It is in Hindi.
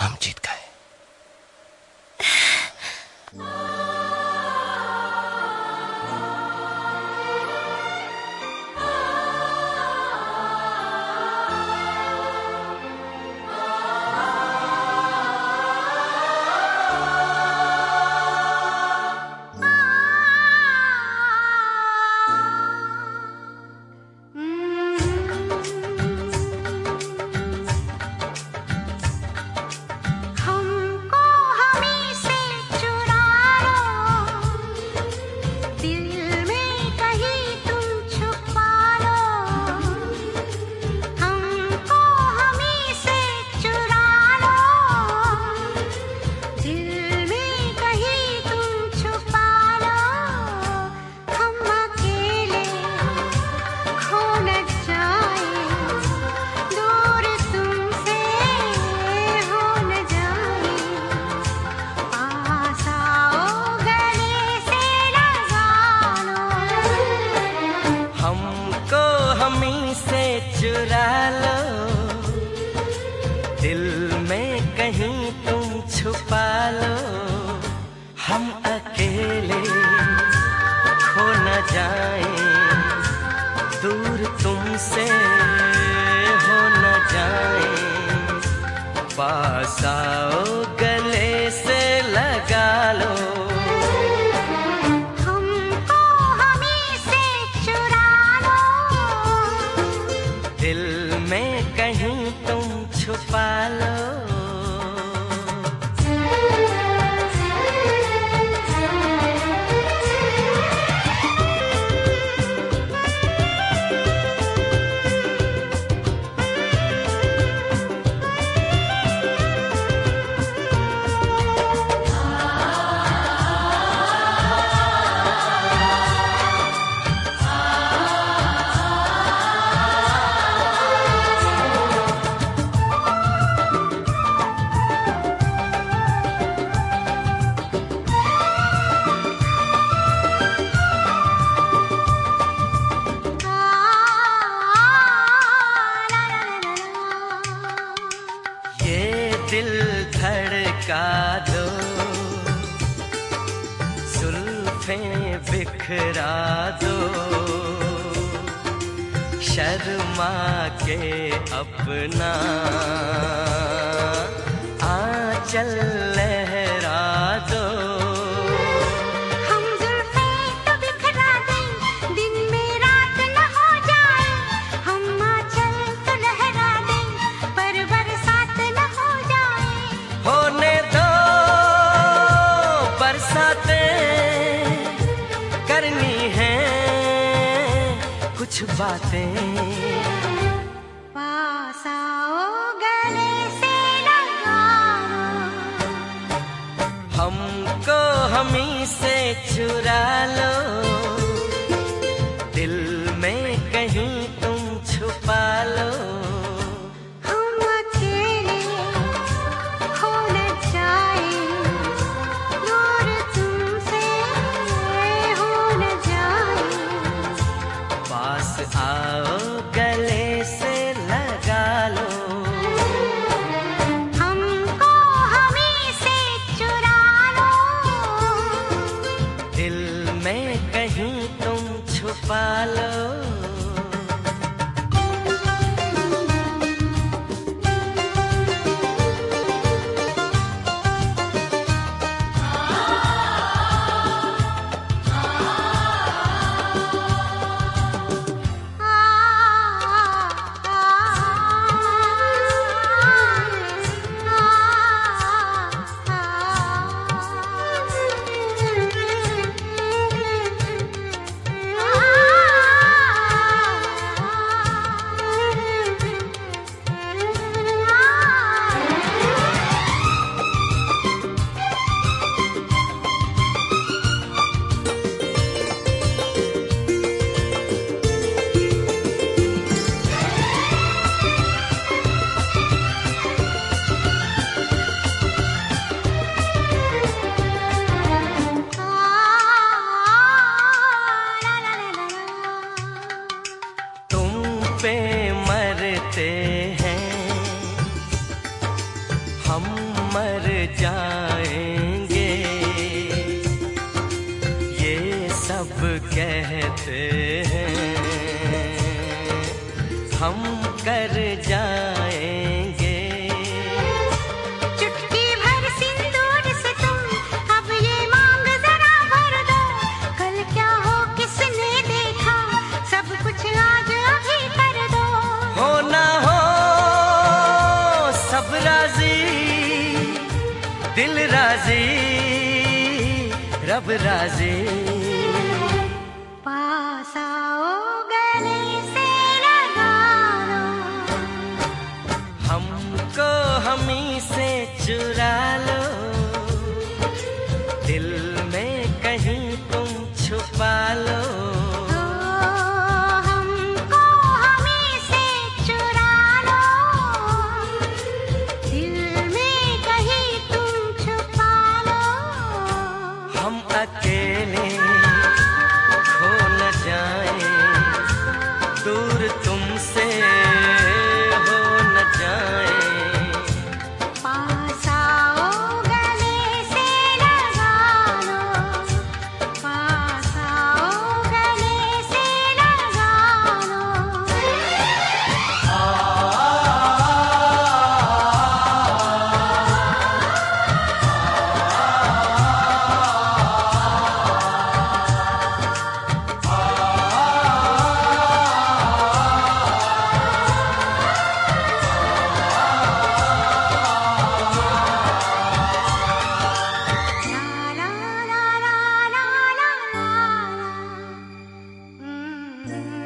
ห้ามจิตกัน हम अकेले खो न जाए दूर तुमसे हो न जाए पास आओगे बिखरा दो। शर्मा के अपना। आंचल ले कुछ बातें। पासाओ गले से लगाओ हमको हमी से चुरा लो। पे मरते हैं। हम मर जाएँगे। ये सब कहते हैं। हम कर जाएँ राज़ी रब राज़ी। पास आओ गले से लगा हमको हमी से चुरा Mm-hmm.